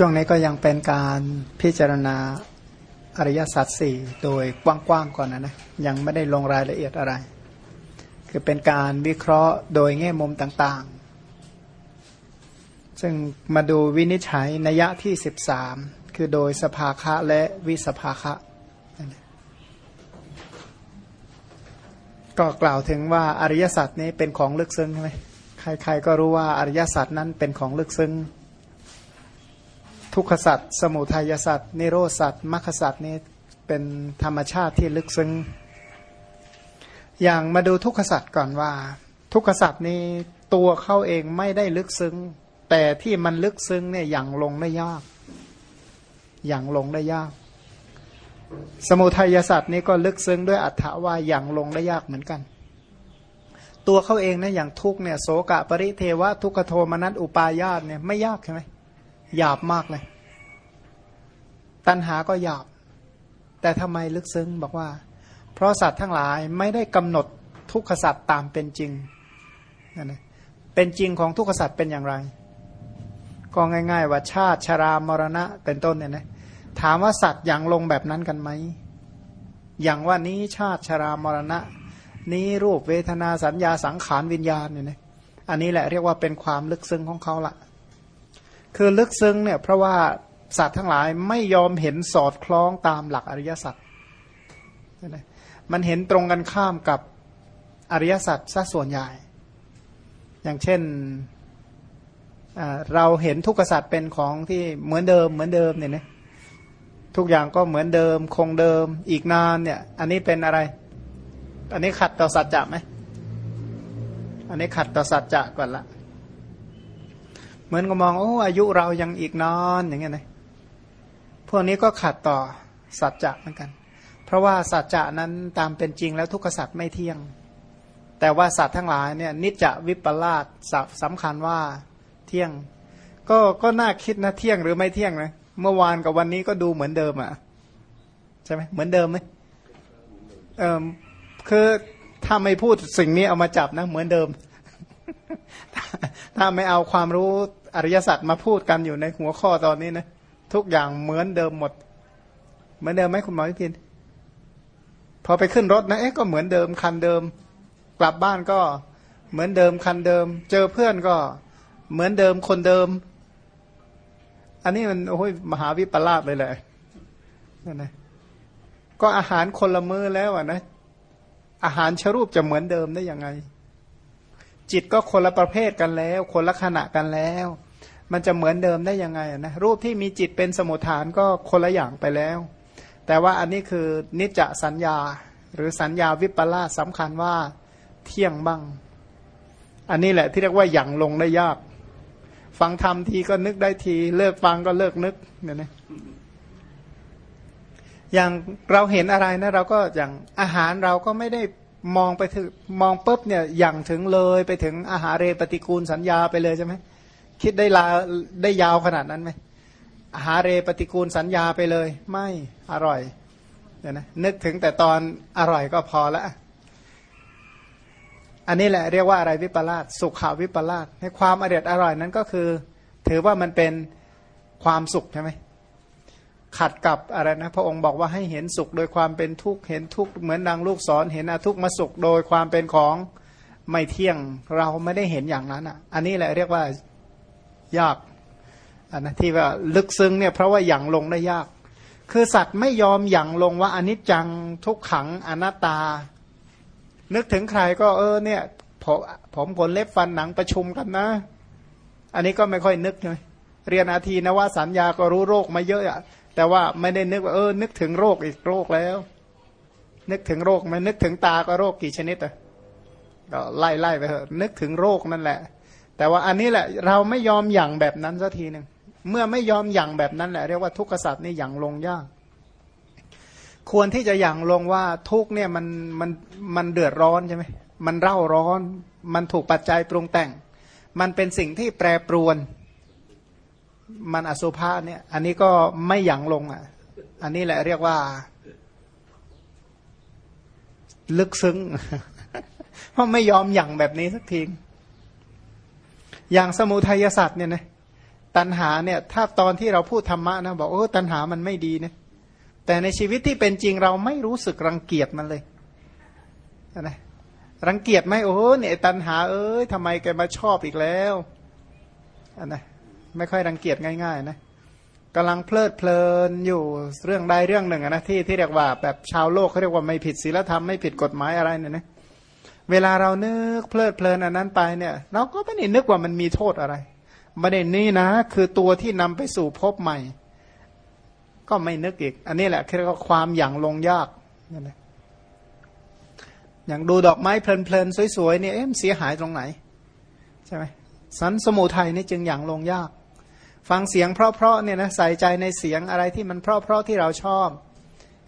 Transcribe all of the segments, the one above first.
ช่วงนี้ก็ยังเป็นการพิจารณาอริยสัจสี่โดยกว้างๆก่อนนะนะยังไม่ได้ลงรายละเอียดอะไร คือเป็นการวิเคราะห์โดยแง่มุมต่างๆ ซึ่งมาดูวินิจฉัยนัยะที่ 13 คือโดยสภาคะและวิสภาคะ ก็กล่าวถึงว่าอริยสัจนี้เป็นของลึกซึ้งใช่ไหมใครๆก็รู้ว่าอริยสัจนั้นเป็นของลึกซึ้ง ทุกขสัตว์สมุทัยสัตว์นิโรสัตว์มรรคสัตว์นี่เป็นธรรมชาติที่ลึกซึ้ง อย่างมาดูทุกขสัตว์ก่อนว่า ทุกขสัตว์นี้ตัวเข้าเองไม่ได้ลึกซึ้ง แต่ที่มันลึกซึ้งเนี่ยอย่างลงได้ยาก อย่างลงได้ยาก สมุทัยสัตว์นี้ก็ลึกซึ้งด้วยอัตถาว่าอย่างลงได้ยากเหมือนกัน ตัวเขาเองนะอย่างทุกเนี่ยโสกะปริเทวะทุกขโทมนัสอุปายาตเนี่ยไม่ยากใช่ไหม หยาบมากเลย ตัณหาก็หยาบ แต่ทำไมลึกซึ้งบอกว่า เพราะสัตว์ทั้งหลายไม่ได้กำหนดทุกขสัตว์ตามเป็นจริงนั่นเองเป็นจริงของทุกขสัตว์เป็นอย่างไร ก็ง่าย ๆ ว่าชาติชรามรณะเป็นต้นเนี่ยนะถามว่าสัตว์อย่างลงแบบนั้นกันไหมอย่างว่านี้ชาติชรามรณะ นี้รูปเวทนาสัญญาสังขารวิญญาณเนี่ยนะอันนี้แหละเรียกว่าเป็นความลึกซึ้งของเขาละ คือลึกซึ้งเนี่ยเพราะว่าสัตว์ทั้งหลายไม่ยอมเห็นสอดคล้องตามหลักอริยสัจมันเห็นตรงกันข้ามกับอริยสัจซะส่วนใหญ่ อย่างเช่นเราเห็นทุกขสัตว์เป็นของที่เหมือนเดิมเหมือนเดิมเนี่ยนะทุกอย่างก็เหมือนเดิมคงเดิมอีกนานเนี่ย อันนี้เป็นอะไร อันนี้ขัดต่อสัจจะไหมอันนี้ขัดต่อสัจจะก่อนละ เหมือนก็มองโอ้อายุเรายังอีกนานอย่างเงี้ยนะพวกนี้ก็ขัดต่อสัจจะเหมือนกัน เพราะว่าสัจจะนั้นตามเป็นจริงแล้วทุกขสัตว์ไม่เที่ยง แต่ว่าสัตว์ทั้งหลายเนี่ยนิจจวิปลาสสำคัญว่าเที่ยง ก็ก็น่าคิดนะเที่ยงหรือไม่เที่ยงนะเมื่อวานกับวันนี้ก็ดูเหมือนเดิมอะใช่ไหมเหมือนเดิมไหมเออคือถ้าไม่พูดสิ่งนี้เอามาจับนะ เหมือนเดิม ถ้าไม่เอาความรู้ อริยสัจมาพูดกันอยู่ในหัวข้อตอนนี้นะทุกอย่างเหมือนเดิมหมด เหมือนเดิมไหมคุณหมอพิพินพอไปขึ้นรถนะเอ๊ะก็เหมือนเดิมคันเดิม กลับบ้านก็เหมือนเดิมคันเดิม เจอเพื่อนก็เหมือนเดิมคนเดิม อันนี้มันโอ้ยมหาวิปลาสเลยแหละนั่นนะก็อาหารคนละมือแล้วอะนะ อาหารชรูปจะเหมือนเดิมได้ยังไง จิตก็คนละประเภทกันแล้ว คนละขณะกันแล้ว มันจะเหมือนเดิมได้ยังไงนะรูปที่มีจิตเป็นสมุทฐานก็คนละอย่างไปแล้ว แต่ว่าอันนี้คือนิจจสัญญา หรือสัญญาวิปลาสสำคัญว่าเที่ยงบ้าง อันนี้แหละที่เรียกว่าอย่างลงได้ยาก ฟังธรรมทีก็นึกได้ที เลิกฟังก็เลิกนึกเนี่ยนะอย่างเราเห็นอะไรนะเราก็อย่างอาหารเราก็ไม่ได้ มองไปถึงมองปุ๊บเนี่ยอย่างถึงเลยไปถึงอาหารเรปฏิกูลสัญญาไปเลยใช่ไหมคิดได้ลาได้ยาวขนาดนั้นไหมอาหารเรปฏิกูลสัญญาไปเลย ไม่อร่อยเดี๋ยวนะนึกถึงแต่ตอนอร่อยก็พอละอันนี้แหละเรียกว่าอะไรวิปลาสสุขาวิปลาสให้ความอร่อยอร่อยนั้นก็คือ ถือว่ามันเป็นความสุขใช่ไหม ขัดกับอะไรนะพระองค์บอกว่าให้เห็นสุขโดยความเป็นทุกข์เห็นทุกข์เหมือนนางลูกศรเห็นอทุกข์มาสุขโดยความเป็นของไม่เที่ยงเราไม่ได้เห็นอย่างนั้นอะ อันนี้แหละเรียกว่ายากอันนะที่ว่าลึกซึ้งเนี่ยเพราะว่าอย่างลงได้ยาก คือสัตว์ไม่ยอมอย่างลงว่าอนิจจังทุกขังอนัตตา นึกถึงใครก็เออเนี่ยผมผมขนเล็บฟันหนังประชุมกันนะ อันนี้ก็ไม่ค่อยนึกเลยเรียนอาทีนะว่าสัญญาก็รู้โรคมาเยอะอะ แต่ว่าไม่ได้นึกว่าเออ นึกถึงโรคอีกโรคแล้ว นึกถึงโรคมันนึกถึงตาก็โรคกี่ชนิดอะก็ไล่ไล่ไปเถอะนึกถึงโรคนั่นแหละ แต่ว่าอันนี้แหละ เราไม่ยอมหยั่งแบบนั้นสักทีหนึ่งเมื่อไม่ยอมหยั่งแบบนั้นแหละเรียกว่าทุกขสัตว์นี่หยั่งลงยากควรที่จะหยั่งลงว่าทุกเนี่ยมันมันมันเดือดร้อนใช่ไหมมันเร่าร้อน มันถูกปัจจัยปรุงแต่ง มันเป็นสิ่งที่แปรปรวน มันอสุภะเนี่ย อันนี้ก็ไม่หยั่งลงอะ อันนี้แหละเรียกว่า ลึกซึ้ง เพราะไม่ยอมหยั่งแบบนี้สักทีอย่างสมุทัยศาสตร์เนี่ยนะตัณหาเนี่ย ถ้าตอนที่เราพูดธรรมะนะบอกโอ้ตัณหามันไม่ดีนะแต่ในชีวิตที่เป็นจริงเราไม่รู้สึกรังเกียจมันเลยนะรังเกียจไหมโอ้เนี่ยตัณหา เอ้ยทำไมแกมาชอบอีกแล้วอันนะ ไม่ค่อยรังเกียจง่ายๆนะกำลังเพลิดเพลินอยู่เรื่องใดเรื่องหนึ่งนะที่ที่เรียกว่าแบบชาวโลกเขาเรียกว่าไม่ผิดศีลธรรมไม่ผิดกฎหมายอะไรเนี่ยนะเวลาเรานึกเพลิดเพลินอันนั้นไปเนี่ย เราก็ไม่ได้นึกว่ามันมีโทษอะไรประเด็นนี้นะ คือตัวที่นำไปสู่พบใหม่ ก็ไม่นึกอีก อันนี้แหละคือความอย่างลงยากนี่นะอย่างดูดอกไม้เพลินๆสวยๆเนี่ยเอ๊ะเสียหายตรงไหน ใช่ไหมสันสมุทัยนี่จึงอย่างลงยาก ฟังเสียงเพราะๆเนี่ยนะใส่ใจในเสียงอะไรที่มันเพราะๆที่เราชอบ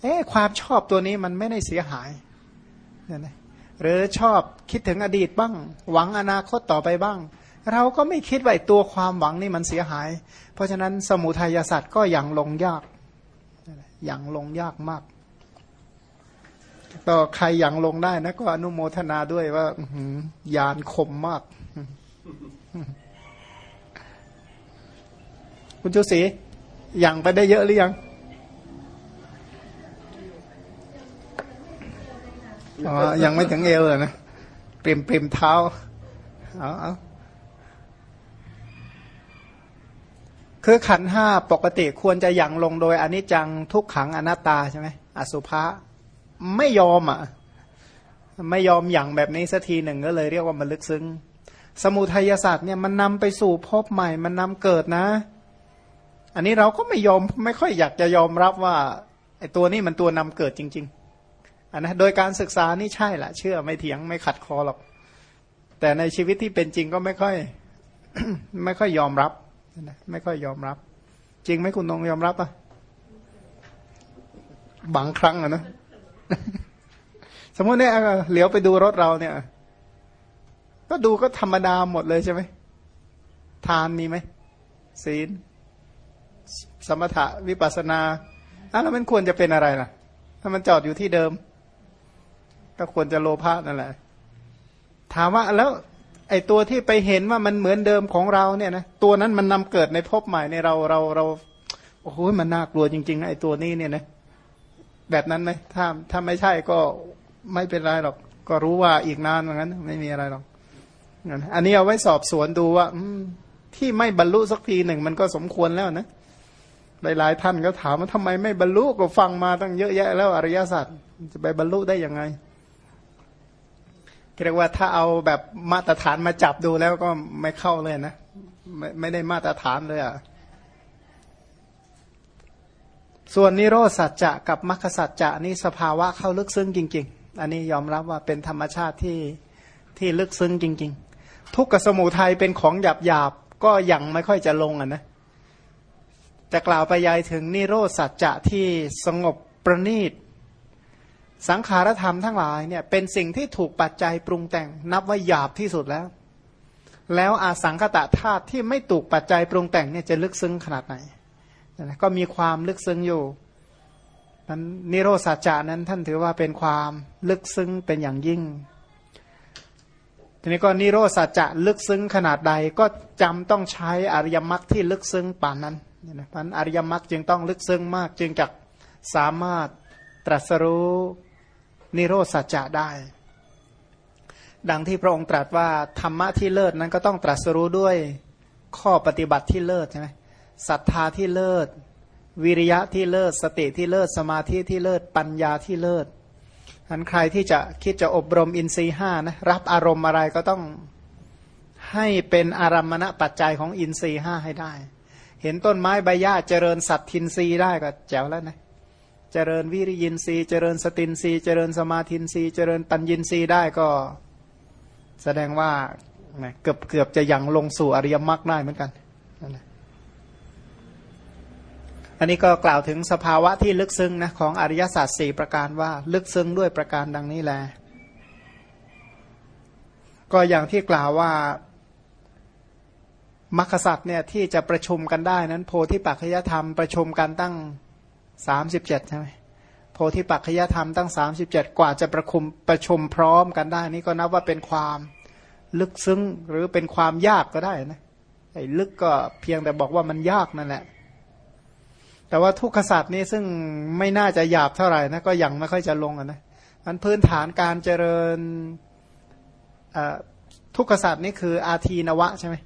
เอ๊ความชอบตัวนี้มันไม่ได้เสียหายเนี่ยนะหรือชอบคิดถึงอดีตบ้าง หวังอนาคตต่อไปบ้าง เราก็ไม่คิดว่าตัวความหวังนี่มันเสียหาย เพราะฉะนั้นสมุทัยศาสตร์ก็อย่างลงยากอย่างลงยากมากก็ใครอย่างลงได้นะก็อนุโมทนาด้วยว่า ยานคมมาก คุณจุศีอย่างไปได้เยอะหรือยังอ๋อยังไม่ถึงเอวเลยนะเปรียมเปรียมเท้าเอาเอาคือขันห้าปกติควรจะยังลงโดยอนิจจังทุกขังอนัตตาใช่ไหมอสุภะไม่ยอมอะ ไม่ยอมอย่างแบบนี้สักทีหนึ่งก็เลยเรียกว่ามันลึกซึ้ง สมุทัยศาสตร์เนี่ยมันนำไปสู่พบใหม่ มันนำเกิดนะ อันนี้เราก็ไม่ยอมไม่ค่อยอยากจะยอมรับว่าไอ้ตัวนี้มันตัวนำเกิดจริง ๆอันนะโดยการศึกษานี่ใช่แหละเชื่อไม่เถียงไม่ขัดคอหรอก แต่ในชีวิตที่เป็นจริงก็ไม่ค่อย ไม่ค่อยยอมรับนะไม่ค่อยยอมรับ จริงไหมคุณนงยอมรับอะบางครั้งอะนะสมมติเนี่ยเหลียวไปดูรถเราเนี่ย ก็ดูก็ธรรมดาหมดเลยใช่ไหมทานมีไหมศีล สมถะวิปัสนาอะแล้วมันควรจะเป็นอะไรล่ะ ถ้ามันจอดอยู่ที่เดิม ก็ควรจะโลภะนั่นแหละ ถามว่าแล้ว ไอ้ตัวที่ไปเห็นว่ามันเหมือนเดิมของเราเนี่ยนะตัวนั้นมันนำเกิดในภพใหม่ในเราเราเราโอ้โหมันน่ากลัวจริง ๆ ไอ้ตัวนี้เนี่ยนะแบบนั้นไหมถ้าถ้าไม่ใช่ก็ไม่เป็นไรหรอก ก็รู้ว่าอีกนานเหมือนกันไม่มีอะไรหรอกอันนี้เอาไว้สอบสวนดูว่าที่ไม่บรรลุสักทีหนึ่งมันก็สมควรแล้วนะ หลายๆท่านก็ถามว่าทำไมไม่บรรลุก็ฟังมาตั้งเยอะแยะ แล้วอริยสัจจะไปบรรลุได้ยังไงเรียกว่าถ้าเอาแบบมาตรฐานมาจับดูแล้วก็ไม่เข้าเลยนะไม่ไม่ได้มาตรฐานเลยอะส่วนนิโรสัจจะกับมรรคสัจจะนี่สภาวะเข้าลึกซึ้งจริง ๆ อันนี้ยอมรับว่าเป็นธรรมชาติที่ที่ลึกซึ้งจริง ๆ ทุกขสมุทัยเป็นของหยาบหยาบก็ยังไม่ค่อยจะลงอะนะ จะกล่าวไปยายถึงนิโรธสัจจะที่สงบประณีต สังขารธรรมทั้งหลายเนี่ยเป็นสิ่งที่ถูกปัจจัยปรุงแต่งนับว่าหยาบที่สุดแล้ว แล้วอาสังคตะธาตุที่ไม่ถูกปัจจัยปรุงแต่งเนี่ยจะลึกซึ้งขนาดไหน ก็มีความลึกซึ้งอยู่นั้นนิโรสัจจานั้นท่านถือว่าเป็นความลึกซึ้งเป็นอย่างยิ่ง ทีนี้ก็นิโรสัจจะลึกซึ้งขนาดใดก็จำต้องใช้อริยมรรคที่ลึกซึ้งป่านนั้น นะพันอริยมรรคจึงต้องลึกซึ้งมาก จึงจะสามารถตรัสรู้นิโรธสัจจะได้ ดังที่พระองค์ตรัสว่าธรรมะที่เลิศนั้นก็ต้องตรัสรู้ด้วยข้อปฏิบัติที่เลิศใช่ไหมศรัทธาที่เลิศ วิริยะที่เลิศ สติที่เลิศสมาธิที่เลิศปัญญาที่เลิศอันใครที่จะคิดจะอบรมอินทรีห้านะรับอารมณ์อะไรก็ต้องให้เป็นอารมณปัจจัยของอินทรีห้าให้ได้ เห็นต้นไม้ใบหญ้าเจริญสัตทินรีได้ก็แจ๋วแล้วนะเจริญวิริยินทรีย์เจริญสตินรีย์เจริญสมาธินรีย์เจริญปัญญินทรีย์ได้ก็ แสดงว่าเกือบเกือบจะยังลงสู่อริยมรรคได้เหมือนกันอันนี้ก็กล่าวถึงสภาวะที่ลึกซึ้งนะของอริยสัจสี่ประการว่าลึกซึ้งด้วยประการดังนี้แหละก็อย่างที่กล่าวว่า มรรคสัตว์เนี่ยที่จะประชุมกันได้นั้น โพธิปัจจยธรรมประชุมกันตั้งสามสิบเจ็ดใช่ไหมโพธิปัจขยธรรมตั้งสามสิบเจ็ดกว่าจะประคุมประชุมพร้อมกันได้ นี่ก็นับว่าเป็นความลึกซึ้งหรือเป็นความยากก็ได้นะไอ้ลึกก็เพียงแต่บอกว่ามันยากนั่นแหละ แต่ว่าทุกขศาสตร์นี้ซึ่งไม่น่าจะหยาบเท่าไหร่นะก็ยังไม่ค่อยจะลงนะมันพื้นฐานการเจริญทุกขศาสตร์นี่คืออาทีนวะใช่ไหม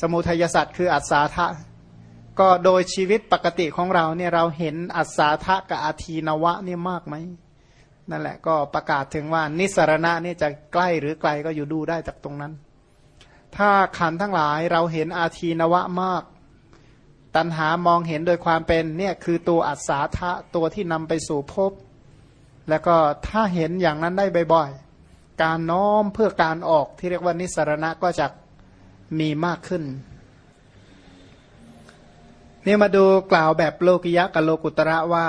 สมุทัยศาสตร์คืออัศาทะก็โดยชีวิตปกติของเราเนี่ยเราเห็นอัศาทะกับอาทีนวะเนี่ยมากไหมนั่นแหละก็ประกาศถึงว่านิสรณะเนี่ยจะใกล้หรือไกลก็อยู่ดูได้จากตรงนั้น ถ้าขันทั้งหลายเราเห็นอาทีนวะมาก ตัณหามองเห็นโดยความเป็นเนี่ยคือตัวอัศาทะตัวที่นำไปสู่ภพแล้วก็ถ้าเห็นอย่างนั้นได้บ่อยๆ การน้อมเพื่อการออกที่เรียกว่านิสรณะก็จะ มีมากขึ้นนี่มาดูกล่าวแบบโลกิยะกับโลกุตระว่า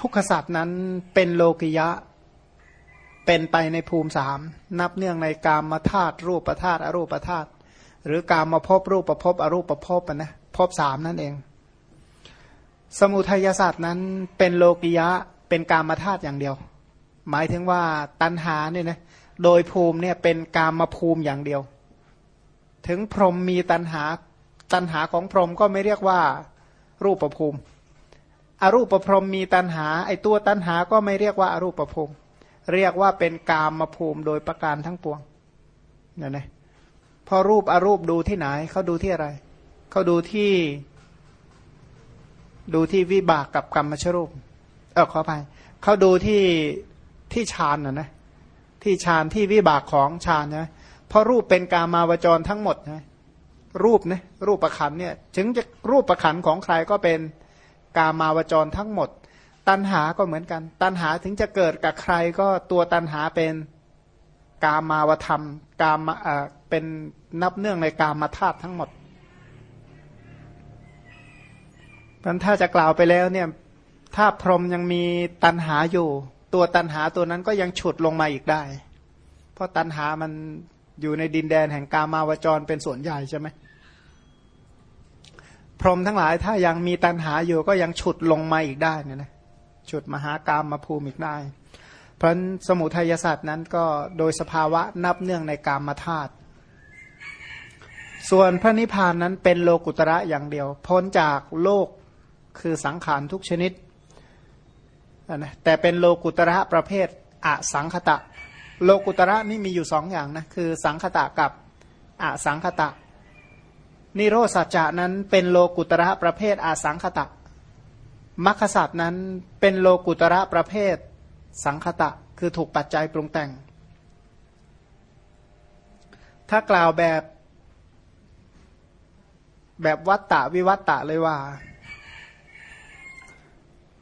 ทุกขสัตว์นั้นเป็นโลกิยะ เป็นไปในภูมิสามนับเนื่องในกามมาธาตุรูปธาตุอรูปธาตุหรือกามมาพบรูปประพบอรูปประพบนะพบสามนั่นเอง สมุทัยศาสตร์นั้นเป็นโลกิยะเป็นกามมาธาตุอย่างเดียว หมายถึงว่าตัณหาเนี่ยนะโดยภูมิเนี่ยเป็นกามมาภูมิอย่างเดียว ถึงพรหมมีตัณหาตัณหาของพรหมก็ไม่เรียกว่ารูปประภูมิอรูปประพรหมมีตัณหา ไอตัวตัณหาก็ไม่เรียกว่าอารูปประภูมิ เรียกว่าเป็นกามมาภูมิโดยประการทั้งปวงนี่นะพอรูปอารูปดูที่ไหนเขาดูที่อะไรเขาดูที่ดูที่วิบากกับกรรมชรูป เออขอไปเขาดูที่ที่ฌานนะนะที่ฌานที่วิบากของฌานนะ เพราะรูปเป็นกามาวจรทั้งหมดนะรูปนะรูปประคันเนี่ยถึงจะรูปประคันของใครก็เป็นกามาวจรทั้งหมด ตันหาก็เหมือนกัน ตันหาถึงจะเกิดกับใครก็ตัวตันหาเป็นกามาวธรรมกามอ่าเป็นนับเนื่องในกามาธาตุทั้งหมดมันถ้าจะกล่าวไปแล้วเนี่ยถ้าพรหมยังมีตันหาอยู่ ตัวตันหาตัวนั้นก็ยังฉุดลงมาอีกได้ เพราะตันหามัน อยู่ในดินแดนแห่งกามาวจรเป็นส่วนใหญ่ใช่ไหมพรหมทั้งหลายถ้ายังมีตันหาอยู่ก็ยังฉุดลงมาอีกได้เนี่ยนะฉุดมหากามมาภูมิอีกได้ เพราะสมุทัยศาสตร์นั้นก็โดยสภาวะนับเนื่องในกามมาธาตุส่วนพระนิพพานนั้นเป็นโลกุตระอย่างเดียว พ้นจากโลกคือสังขารทุกชนิดนะแต่เป็นโลกุตระประเภทอสังคตะ โลกุตระนี่มีอยู่สองอย่างนะคือสังคตะกับอสังคตะ นิโรสัจจะนั้นเป็นโลกุตระประเภทอสังคตะมัคคสัตนั้นเป็นโลกุตระประเภทสังคตะ คือถูกปัจจัยปรุงแต่ง ถ้ากล่าวแบบแบบวัตตะวิวัตตะเลยว่า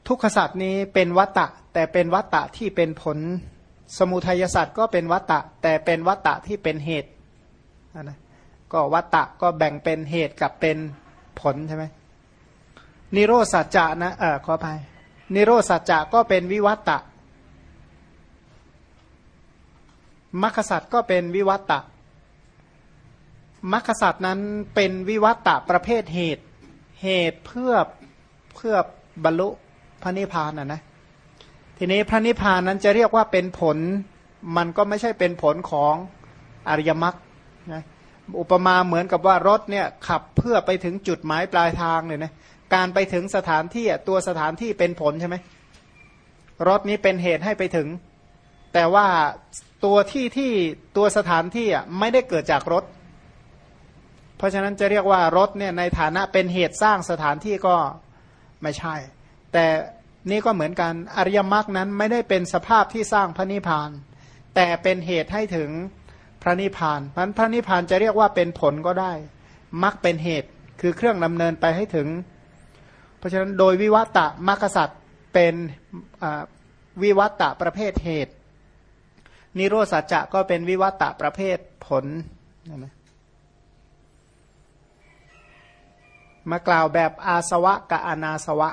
ทุกขสัตว์นี้เป็นวัตตะแต่เป็นวัตตะที่เป็นผล สมุทัยสัตว์ก็เป็นวัตตะ แต่เป็นวัตตะที่เป็นเหตุนะก็วัตตะก็แบ่งเป็นเหตุกับเป็นผลใช่ไหมนิโรสัจจะนะเออขออภัยนิโรสัจจะก็เป็นวิวัตตะมัคคสัตก็เป็นวิวัตตะมัคคสัตนั้นเป็นวิวัตตะประเภทเหตุ เหตุเพื่อเพื่อบรรลุพระนิพพานนะนะ ทีนี้พระนิพพานนั้นจะเรียกว่าเป็นผล มันก็ไม่ใช่เป็นผลของอริยมรรคนะอุปมาเหมือนกับว่ารถเนี่ยขับเพื่อไปถึงจุดหมายปลายทางเลยนะการไปถึงสถานที่ตัวสถานที่เป็นผลใช่ไหมรถนี้เป็นเหตุให้ไปถึง แต่ว่าตัวที่ที่ตัวสถานที่อะไม่ได้เกิดจากรถ เพราะฉะนั้นจะเรียกว่ารถเนี่ยในฐานะเป็นเหตุสร้างสถานที่ก็ไม่ใช่ แต่ นี่ก็เหมือนกันอริยมรรคนั้นไม่ได้เป็นสภาพที่สร้างพระนิพพาน แต่เป็นเหตุให้ถึงพระนิพพานเพันพระนิพพานจะเรียกว่าเป็นผลก็ได้มักเป็นเหตุคือเครื่องดำเนินไปให้ถึง เพราะฉะนั้นโดยวิวัตตะมรรคสัตว์เป็นวิวัตตะประเภทเหตุ นิโรสัจจะก็เป็นวิวัตตะประเภทผลนะมากล่าวแบบอาสวะกับอนาสวะ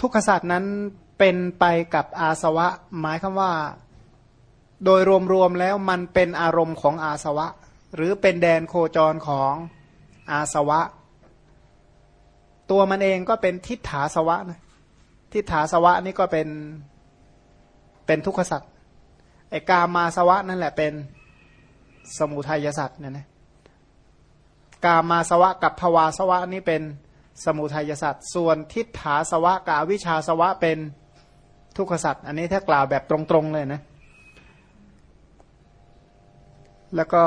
ทุกขศาสตว์นั้นเป็นไปกับอาสวะ หมายคำว่า โดยรวมๆแล้วมันเป็นอารมณ์ของอาสวะ หรือเป็นแดนโคจรของอาสวะ ตัวมันเองก็เป็นทิฏฐาสวะนะทิฏฐาสวะนี่ก็เป็นเป็นทุกขสัตว์ไอกามาสวะนั่นแหละเป็นสมุทัยสัตว์เนี่ยนะกามาสวะกับภวาสวะนี่เป็น สมุทัยสัตว์ส่วนทิฏฐาสวะกับอวิชาสวะเป็นทุกขสัตว์อันนี้ถ้ากล่าวแบบตรงๆเลยนะ แล้วก็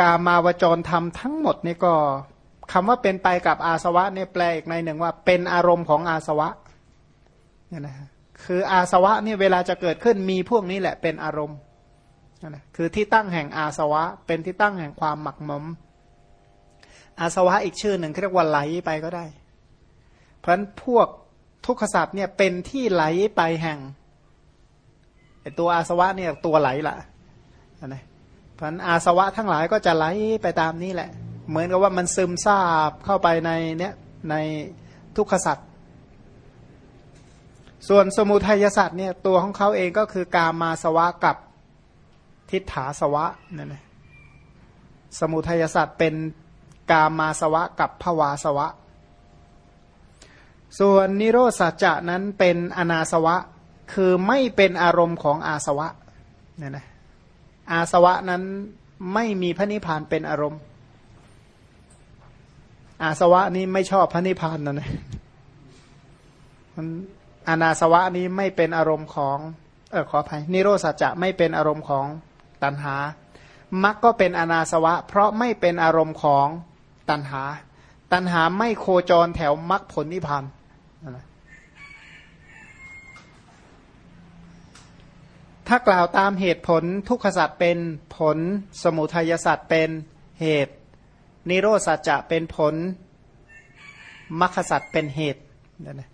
กามาวจรธรรมทั้งหมดนี่ก็คำว่าเป็นไปกับอาสวะเนี่ยแปลอีกในหนึ่งว่า เป็นอารมณ์ของอาสวะเนี่ยนะคืออาสวะเนี่ยเวลาจะเกิดขึ้นมีพวกนี้แหละเป็นอารมณ์นะคือที่ตั้งแห่งอาสวะ เป็นที่ตั้งแห่งความหมักหมม อาสวะอีกชื่อหนึ่งเรียกว่าไหลไปก็ได้ เพราะฉะนั้นพวกทุกขสัตว์เนี่ยเป็นที่ไหลไปแห่งไอตัวอาสวะเนี่ยตัวไหลละนะเพราะฉะนั้นอาสวะทั้งหลายก็จะไหลไปตามนี้แหละ เหมือนกับว่ามันซึมซาบเข้าไปในเนี่ยในทุกขสัตว์ส่วนสมุทัยสัตว์เนี่ยตัวของเขาเองก็คือกามาสวะกับทิฏฐาสวะนั่นแหละสมุทัยสัตว์เป็น กามาสวะกับภวาสวะ ส่วนนิโรสัจจะนั้นเป็นอนาสวะ คือไม่เป็นอารมณ์ของอาสวะเนี่ยนะอาสวะนั้นไม่มีพระนิพพานเป็นอารมณ์ อาสวะนี้ไม่ชอบพระนิพพานนะนะมันอนาสวะนี้ไม่เป็นอารมณ์ของเออขออภัยนิโรสัจจะไม่เป็นอารมณ์ของตัณหามักก็เป็นอนาสวะ เพราะไม่เป็นอารมณ์ของ ตัณหา ตัณหาไม่โคจรแถวมรรคผลนิพพานถ้ากล่าวตามเหตุผลทุกขสัตว์เป็นผล สมุทัยสัตว์เป็นเหตุ นิโรสัจจะเป็นผลมรรคสัตว์เป็นเหตุนะ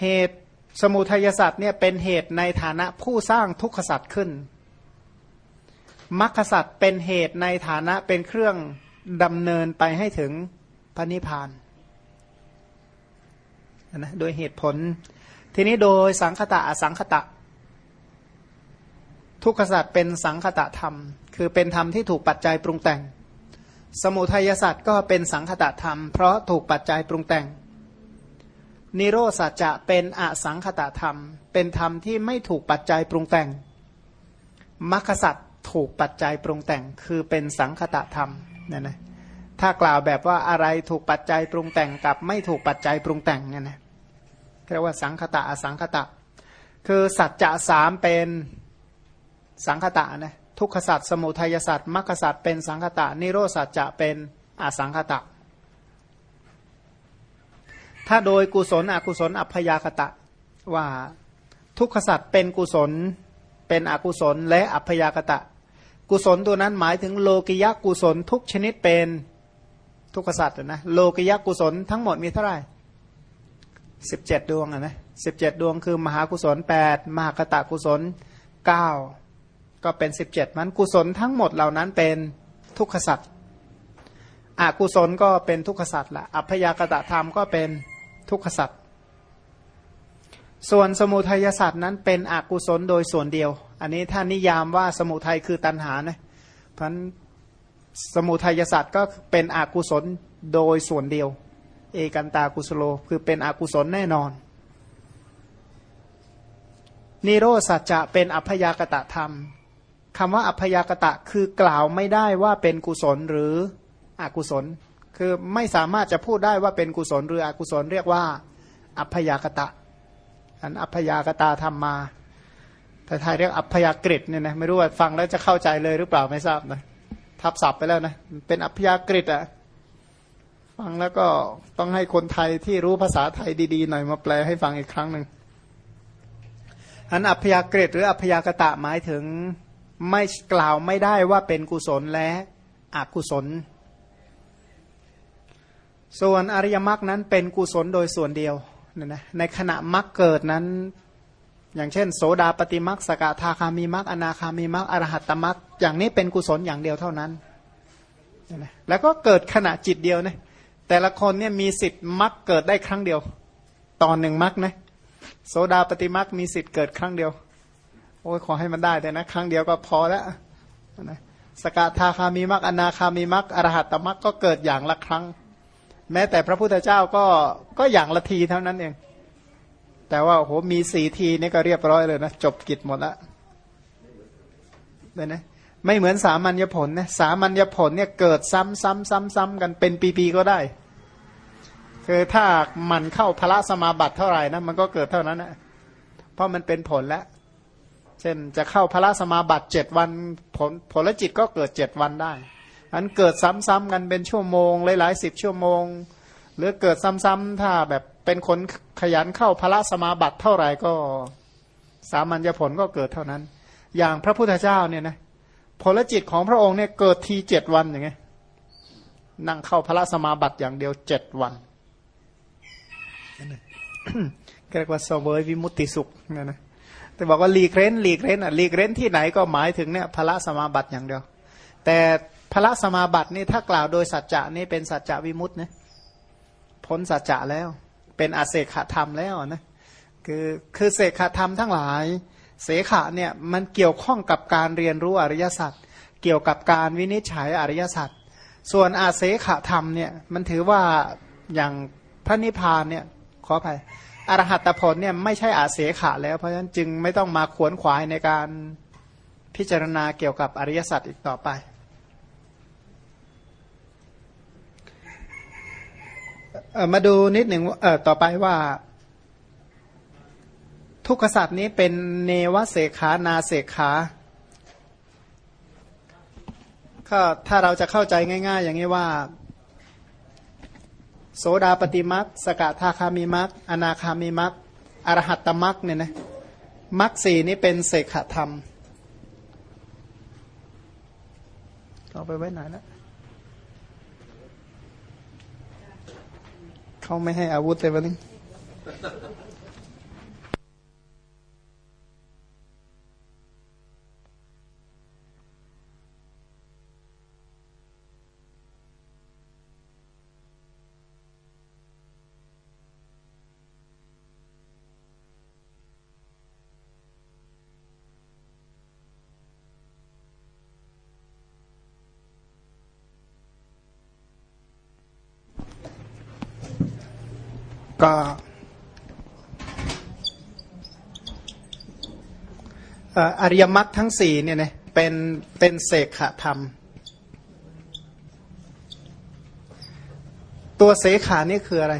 เหตุสมุทัยสัตว์เนี่ยเป็นเหตุในฐานะผู้สร้างทุกขสัตว์ขึ้น มรรคสัตว์เป็นเหตุในฐานะเป็นเครื่องดำเนินไปให้ถึงพระนิพพานนะโดยเหตุผล ทีนี้โดยสังคตะอสังคตะ ทุกขสัตว์เป็นสังคตะธรรม คือเป็นธรรมที่ถูกปัจจัยปรุงแต่ง สมุทัยสัตว์ก็เป็นสังคตะธรรม เพราะถูกปัจจัยปรุงแต่ง นิโรสัจจะเป็นอสังคตะธรรม เป็นธรรมที่ไม่ถูกปัจจัยปรุงแต่งมรรคสัตว์ ถูกปัจจัยปรุงแต่งคือเป็นสังคตะธรรมนั่นนะถ้ากล่าวแบบว่าอะไรถูกปัจจัยปรุงแต่งกับไม่ถูกปัจจัยปรุงแต่งเนี่ยนะเรียกว่าสังคตะอสังคตะ คือสัจจะสามเป็นสังคตะนะทุกขสัตสมุทัยสัตมรรคสัตเป็นสังคตะ นิโรสัจจะเป็นอสังคตะ ถ้าโดยกุศลอกุศล อัพยากตะว่าทุกขสัตเป็นกุศล เป็นอกุศลและอัพยากตะ กุศลตัวนั้นหมายถึงโลกิยากุศลทุกชนิดเป็นทุกขสัตว์นะโลกิยากุศลทั้งหมดมีเท่าไหร่สิบเจ็ดดวงนะสิบเจ็ดดวงคือมหากุศลแปดมหากตะกุศลเก้าก็เป็นสิบเจ็ดมันกุศลทั้งหมดเหล่านั้นเป็นทุกขสัตว์อกุศลก็เป็นทุกขสัตว์ละอัพยากตะธรรมก็เป็นทุกขสัตว์ ส่วนสมุทัยศาสตว์นั้นเป็นอกุศลโดยส่วนเดียว อันนี้ท่านนิยามว่าสมุทัยคือตัณหานะเพราะสมุทัยศาสตว์ก็เป็นอกุศลโดยส่วนเดียว เอกันตากุสโลคือเป็นอกุศลแน่นอน นิโรสัจจะเป็นอัพยากตะธรรมคำว่าอัพยากตะคือกล่าวไม่ได้ว่าเป็นกุศลหรืออกุศล คือไม่สามารถจะพูดได้ว่าเป็นกุศลหรืออกุศลเรียกว่า อัพยากตะ อันอัพยากตาธรรมมาแต่ไทยเรียกอัพยากฤิเนี่ยนะไม่รู้ว่าฟังแล้วจะเข้าใจเลยหรือเปล่าไม่ทราบนะทับศัพท์ไปแล้วนะเป็นอัพยากฤิอะฟังแล้วก็ต้องให้คนไทยที่รู้ภาษาไทยดีๆหน่อยมาแปลให้ฟังอีกครั้งหนึ่งอันอัพยากฤิหรืออัพยากตะหมายถึงไม่กล่าวไม่ได้ว่าเป็นกุศลและอกุศล ส่วนอริยมรรคนั้นเป็นกุศลโดยส่วนเดียว เนี่ยนะในขณะมรรคเกิดนั้น อย่างเช่น โสดาปฏิมรรคสกทาคามีมรรคอนาคามีมรรคอรหัตตมรรคอย่างนี้เป็นกุศลอย่างเดียวเท่านั้นนะแล้วก็เกิดขณะจิตเดียวนะแต่ละคนเนี่ยมีสิทธิ์มรรคเกิดได้ครั้งเดียว ตอนหนึ่งมรรคนะโสดาปฏิมรรคมีสิทธิ์เกิดครั้งเดียว โอ้ยขอให้มันได้แต่นะ ครั้งเดียวก็พอแล้วนะสกทาคามีมรรคอนาคามีมรรคอรหัตตมรรคก็เกิดอย่างละครั้ง แม้แต่พระพุทธเจ้าก็ก็อย่างละทีเท่านั้นเอง แต่ว่าโหมีสี่ทีนี่ก็เรียบร้อยเลยนะจบกิจหมดแล้วเลยนะไม่เหมือนสามัญญผลนะสามัญญผลเนี่ยเกิดซ้ำซ้ำซ้ำซ้ำกันเป็นปีๆก็ได้ คือถ้ามันเข้าพระสมาบัติเท่าไหร่นะมันก็เกิดเท่านั้นนะเพราะมันเป็นผลแล้วเช่นจะเข้าพระสมาบัติเจ็ดวันผลผลจิตก็เกิดเจ็ดวันได้ อันเกิดซ้ำๆกันเป็นชั่วโมง หลายๆสิบชั่วโมง หรือเกิดซ้ำๆถ้าแบบเป็นคนขยันเข้าพระสมาบัติเท่าไหร่ก็ สามัญญผลก็เกิดเท่านั้น อย่างพระพุทธเจ้าเนี่ยนะผลจิตของพระองค์เนี่ยเกิดทีเจ็ดวันอย่างไงนั่งเข้าผลสมาบัติอย่างเดียวเจ็ดวันเรียกว่าเสวยวิมุตติสุขนี่นะแต่บอกว่าหลีกเร้นหลีกเร้นอะหลีกเร้นที่ไหนก็หมายถึงเนี่ยพระสมาบัติอย่างเดียว แต่ พระสมาบัตินี่ถ้ากล่าวโดยสัจจะนี่เป็นสัจจะวิมุตต์นะพ้นสัจจะแล้ว เป็นอเสขธรรมแล้วนะคือคือเสขธรรมทั้งหลาย เสขะเนี่ยมันเกี่ยวข้องกับการเรียนรู้อริยสัจเกี่ยวกับการวินิจฉัยอริยสัจส่วนอาเสขธรรมเนี่ยมันถือว่าอย่างพระนิพพานเนี่ยขออภัยอรหัตผลเนี่ยไม่ใช่อาเสขะแล้วเพราะฉะนั้นจึงไม่ต้องมาขวนขวายในการพิจารณาเกี่ยวกับอริยสัจอีกต่อไป มาดูนิดหนึ่งต่อไปว่า ทุกขสัตว์นี้เป็นเนวเสขานาเสขาก็ถ้าเราจะเข้าใจง่าย ๆ อย่างนี้ว่า โสดาปฏิมักสกทาคามีมักอนาคามีมักอรหัตตมักเนี่ยนะมักสี่นี้เป็นเสขธรรมเอาไปไว้ไหนแล้ เขาไม่ให้อาวุธเลยวันนี้ ก็อริยมรรคทั้งสี่เนี่ยนะเป็นเป็นเสกขธรรม ตัวเสขานี่คืออะไร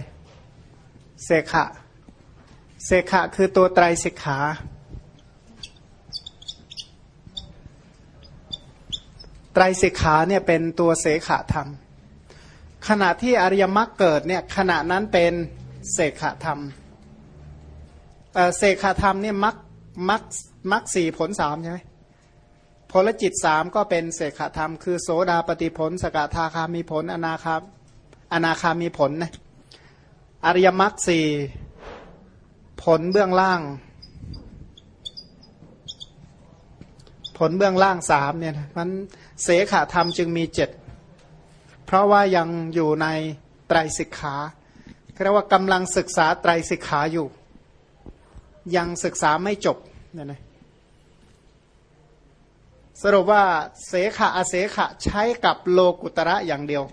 เสขะเสขะคือตัวไตรสิกขาไตรสิกขาเนี่ยเป็นตัวเสขะธรรม ขณะที่อริยมรรคเกิดเนี่ยขณะนั้นเป็น เสขธรรมเสขธรรมเนี่ยมักมักมักสี่ผลสามใช่ไหมผลจิตสามก็เป็นเสขธรรม คือโสดาปฏิผล สกทาคามีผล อนาคาอนาคามีผลนะอริยมรรคสี่ผลเบื้องล่าง ผลเบื้องล่างสามเนี่ยมันเสขธรรมจึงมีเจ็ดเพราะว่ายังอยู่ในไตรสิกขา เรียกว่ากำลังศึกษาไตรสิกขาอยู่ ยังศึกษาไม่จบเนี่ยนะสรุปว่าเสขะอาเสขะใช้กับโลกุตระอย่างเดียว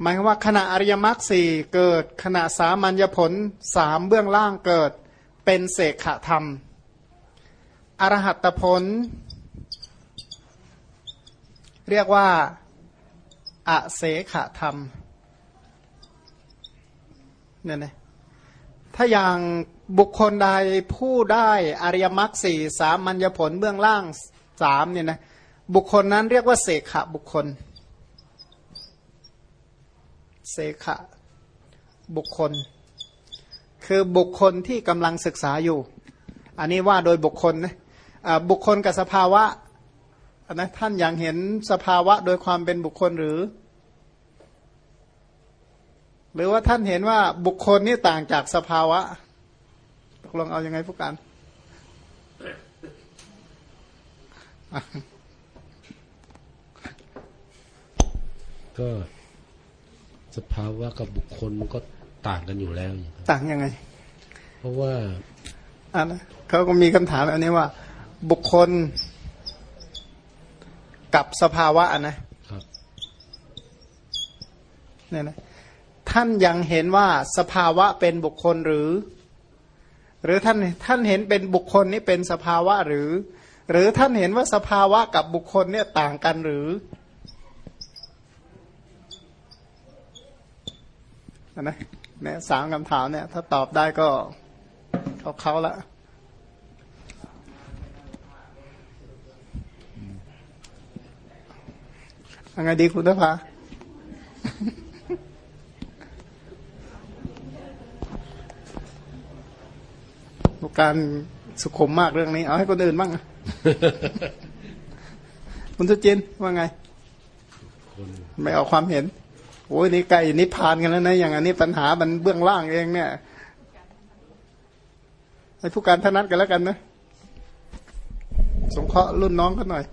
หมายว่าขณะอริยมรรคสี่เกิดขณะสามัญญผลสามเบื้องล่างเกิดเป็นเสขะธรรม อรหัตผล เรียกว่าอาเสขะธรรม เนี่ยนะถ้าอย่างบุคคลใดผู้ได้อริยมรรคสี่สามัญญผลเบื้องล่างสามเนี่ยนะบุคคลนั้นเรียกว่าเสขะบุคคล เสขะบุคคล คือบุคคลที่กำลังศึกษาอยู่ อันนี้ว่าโดยบุคคลนะบุคคลกับสภาวะนะท่านอย่างเห็นสภาวะโดยความเป็นบุคคลหรือ หรือว่าท่านเห็นว่าบุคคลนี่ต่างจากสภาวะตกลงเอาอยัางไงผู้การก็สภาวะกับบุคคลมันก็ต่างกันอยู่แล้ว ต่างยังไง เพราะว่าอ่านะเขาก็มีคำถามแบบนี้ว่า บุคคลกับสภาวะนะครับเนี่ยนะ ท่านยังเห็นว่าสภาวะเป็นบุคคลหรือ หรือท่านท่านเห็นเป็นบุคคลนี้เป็นสภาวะหรือ หรือท่านเห็นว่าสภาวะกับบุคคลเนี่ยต่างกันหรือนะเนี่ยสามคำถามเนี่ย ถ้าตอบได้ก็เขาเขาละยังไงดีคุณทภา บุการสุขุมมากเรื่องนี้ เอาให้คนอื่นบ้างคุณทุจินว่าไงคนไม่เอาความเห็นโอ้ยนี่ใกล้นิพพานกันแล้วนะอย่างอันนี้ปัญหามันเบื้องล่างเองเนี่ยให้ผู้การทนัดกันแล้วกันนะสงเคราะห์รุ่นน้องเขาหน่อย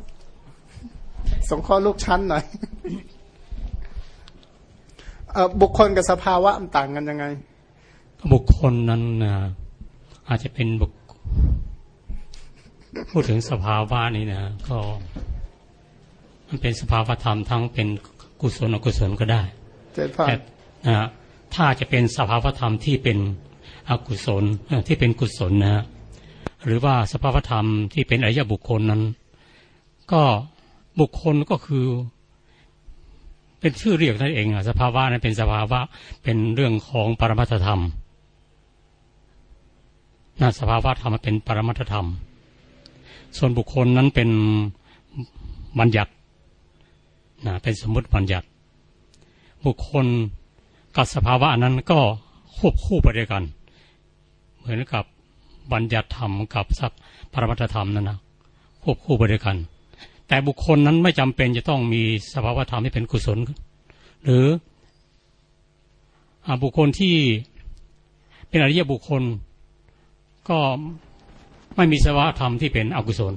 สงเคราะห์ลูกชั้นหน่อยเอ่อบุคคลกับสภาวะมันต่างกันยังไง บุคคลนั้นนะ อาจจะเป็นบุคพูดถึงสภาวะนี้นะก็มันเป็นสภาวะธรรมทั้งเป็นกุศลอกุศลก็ได้เจ็ดพันแต่นะฮะถ้าจะเป็นสภาวธรรมที่เป็นอกุศลเอ่อที่เป็นกุศลนะฮะหรือว่าสภาวธรรมที่เป็นอริยบุคคลนั้น ก็บุคคลก็คือ เป็นชื่อเรียกนั่นเองอะสภาวะนั้นเป็นสภาวะเป็นเรื่องของปรมัตถธรรม นะสภาวะธรรมเป็นปรมัตธรรม ส่วนบุคคลนั้นเป็นบัญญัตินะเป็นสมมติบัญญัติ บุคคลกับสภาวะนั้นก็ควบคู่ไปด้วยกัน เหมือนกับบัญญัติธรรมกับสัพปรมัตธรรมนั่นนะควบคู่ไปด้วยกัน แต่บุคคลนั้นไม่จำเป็นจะต้องมีสภาวะธรรมที่เป็นกุศล หรืออบุคคลที่เป็นอริยบุคคล ก็ไม่มีสภาวะธรรมที่เป็นอกุศล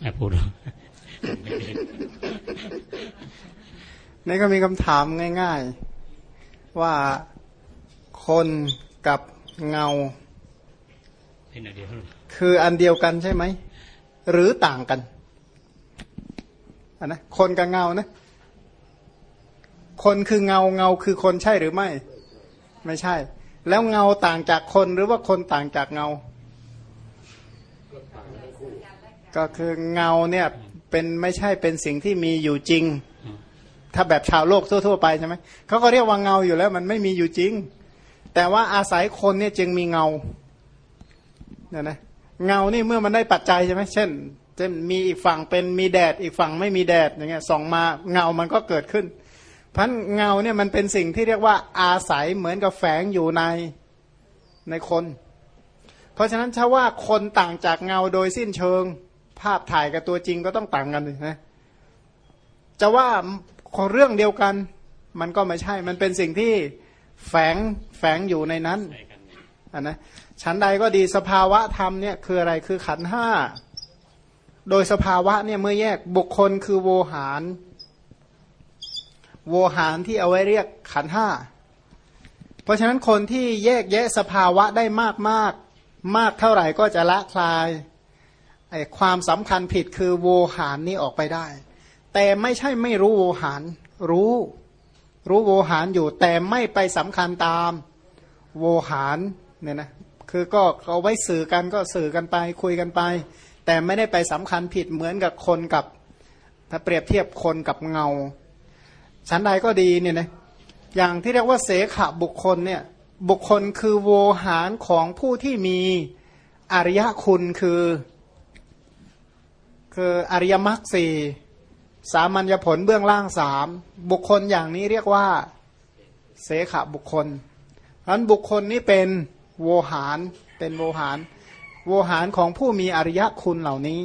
ไม่พูดนี่ก็มีคำถามง่าย ๆ ว่าคนกับเงา คืออันเดียวกันใช่ไหม หรือต่างกันอันนะคนกับเงานะ คนคือเงาเงาคือคนใช่หรือไม่ ไม่ใช่ แล้วเงาต่างจากคนหรือว่าคนต่างจากเงา ก็คือเงาเนี่ยเป็นไม่ใช่เป็นสิ่งที่มีอยู่จริง ถ้าแบบชาวโลกทั่ว ๆ ไปใช่ไหมเขาก็เรียกว่าเงาอยู่แล้วมันไม่มีอยู่จริง แต่ว่าอาศัยคนเนี่ยจึงมีเงาเนี่ยนะเงานี่เมื่อมันได้ปัจจัยใช่ไหมเช่นเช่นมีอีกฝั่งเป็นมีแดดอีกฝั่งไม่มีแดดอย่างเงี้ยส่องมาเงามันก็เกิดขึ้น พราะเงาเนี่ยมันเป็นสิ่งที่เรียกว่าอาศัยเหมือนกับแฝงอยู่ในในคน เพราะฉะนั้นถ้าว่าคนต่างจากเงาโดยสิ้นเชิง ภาพถ่ายกับตัวจริงก็ต้องต่างกันเลยนะจะว่าเรื่องเดียวกัน มันก็ไม่ใช่ มันเป็นสิ่งที่แฝงแฝงอยู่ในนั้นอันนะชั้นใดก็ดีสภาวะธรรมเนี่ยคืออะไรคือขันห้าโดยสภาวะเนี่ยเมื่อแยกบุคคลคือโวหาร โวหารที่เอาไว้เรียกขันห้า เพราะฉะนั้นคนที่แยกแยะสภาวะได้มากมากมากเท่าไหร่ก็จะละคลายไอ้ความสำคัญผิดคือโวหารนี้ออกไปได้ แต่ไม่ใช่ไม่รู้โวหารรู้ รู้โวหารอยู่ แต่ไม่ไปสำคัญตามโวหารเนี่ยนะคือก็เอาไว้สื่อกันก็สื่อกันไปคุยกันไป แต่ไม่ได้ไปสำคัญผิดเหมือนกับคนกับ ถ้าเปรียบเทียบคนกับเงา ชั้นใดก็ดีเนี่ยนะอย่างที่เรียกว่าเสขะบุคคลเนี่ยบุคคลคือโวหารของผู้ที่มีอริยคุณคือ คืออริยมรรคสี่สามัญญผลเบื้องล่างสามบุคคลอย่างนี้เรียกว่าเสขะบุคคลนั้นบุคคลนี้เป็นโวหารเป็นโวหาร โวหารของผู้มีอริยคุณเหล่านี้